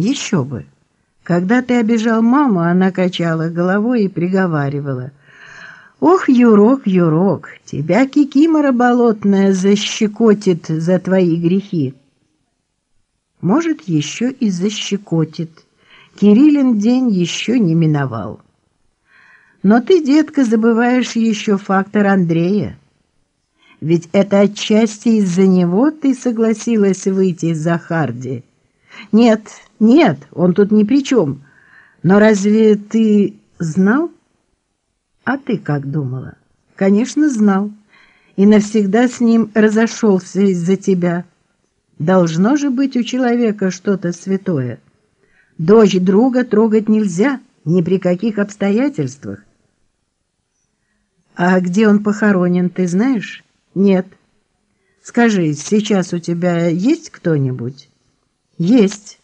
Еще бы. Когда ты обижал маму, она качала головой и приговаривала. «Ох, Юрок, Юрок, тебя кикимора болотная защекотит за твои грехи». Может, еще и защекотит. Кириллин день еще не миновал. Но ты, детка, забываешь еще фактор Андрея. Ведь это отчасти из-за него ты согласилась выйти за Харди. Нет, нет, он тут ни при чем. Но разве ты знал? А ты как думала? Конечно, знал. И навсегда с ним разошелся из-за тебя. Должно же быть у человека что-то святое. Дочь друга трогать нельзя ни при каких обстоятельствах. А где он похоронен, ты знаешь? Нет. Скажи, сейчас у тебя есть кто-нибудь? Есть,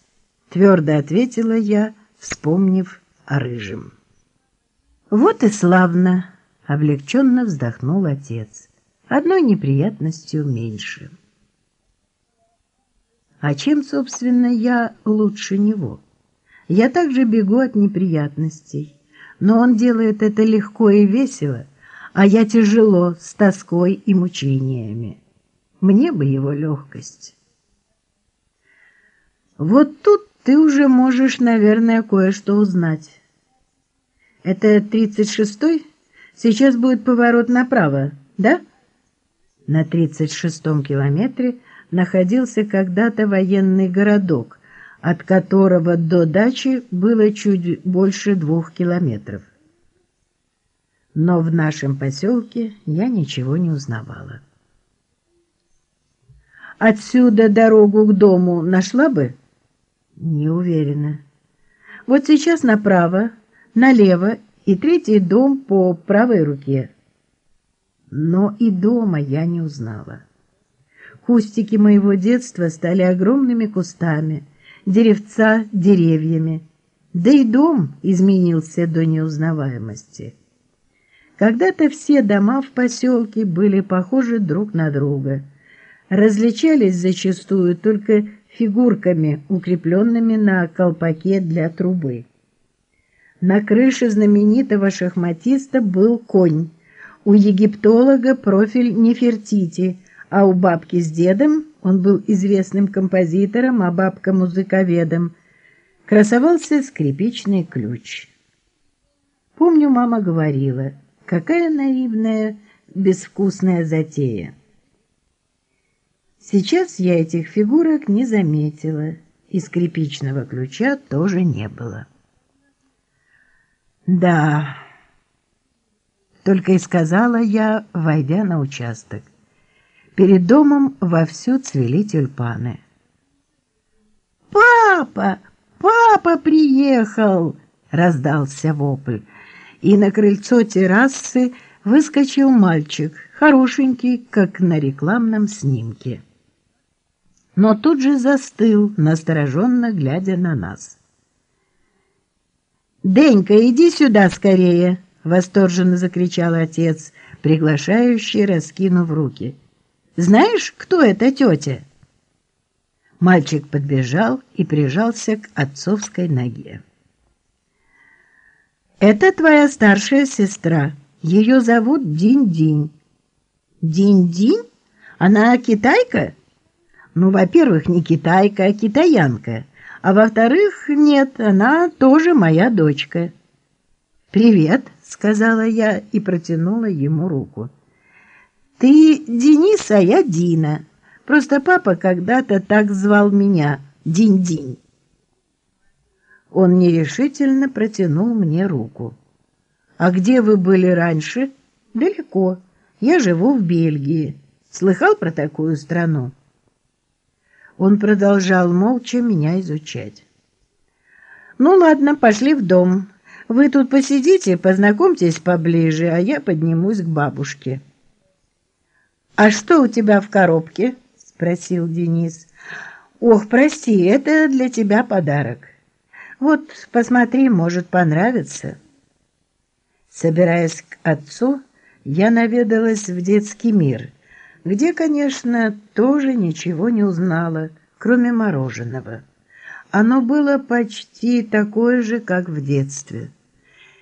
твердо ответила я, вспомнив о рыжем. Вот и славно, облегченно вздохнул отец. Одной неприятностью меньше. А чем, собственно, я лучше него? Я также бегу от неприятностей, но он делает это легко и весело, а я тяжело, с тоской и мучениями. Мне бы его легкость. Вот тут ты уже можешь, наверное, кое-что узнать. Это тридцать шестой? Сейчас будет поворот направо, да? На тридцать шестом километре находился когда-то военный городок, от которого до дачи было чуть больше двух километров но в нашем поселке я ничего не узнавала. Отсюда дорогу к дому нашла бы? Не уверена. Вот сейчас направо, налево и третий дом по правой руке. Но и дома я не узнала. Кустики моего детства стали огромными кустами, деревца — деревьями, да и дом изменился до неузнаваемости. Когда-то все дома в поселке были похожи друг на друга, различались зачастую только фигурками, укрепленными на колпаке для трубы. На крыше знаменитого шахматиста был конь, у египтолога профиль Нефертити, а у бабки с дедом, он был известным композитором, а бабка музыковедом, красовался скрипичный ключ. Помню, мама говорила — Какая наивная, безвкусная затея. Сейчас я этих фигурок не заметила, и скрипичного ключа тоже не было. Да, только и сказала я, войдя на участок. Перед домом вовсю цвели тюльпаны. «Папа! Папа приехал!» — раздался вопль и на крыльцо террасы выскочил мальчик, хорошенький, как на рекламном снимке. Но тут же застыл, настороженно глядя на нас. «Денька, иди сюда скорее!» — восторженно закричал отец, приглашающий, раскинув руки. «Знаешь, кто эта тетя?» Мальчик подбежал и прижался к отцовской ноге. Это твоя старшая сестра. Ее зовут Динь-Динь. Динь-Динь? Она китайка? Ну, во-первых, не китайка, а китаянка. А во-вторых, нет, она тоже моя дочка. «Привет», — сказала я и протянула ему руку. «Ты Денис, а я Дина. Просто папа когда-то так звал меня, Динь-Динь». Он нерешительно протянул мне руку. «А где вы были раньше?» «Далеко. Я живу в Бельгии. Слыхал про такую страну?» Он продолжал молча меня изучать. «Ну ладно, пошли в дом. Вы тут посидите, познакомьтесь поближе, а я поднимусь к бабушке». «А что у тебя в коробке?» — спросил Денис. «Ох, прости, это для тебя подарок». Вот, посмотри, может понравится. Собираясь к отцу, я наведалась в детский мир, где, конечно, тоже ничего не узнала, кроме мороженого. Оно было почти такое же, как в детстве.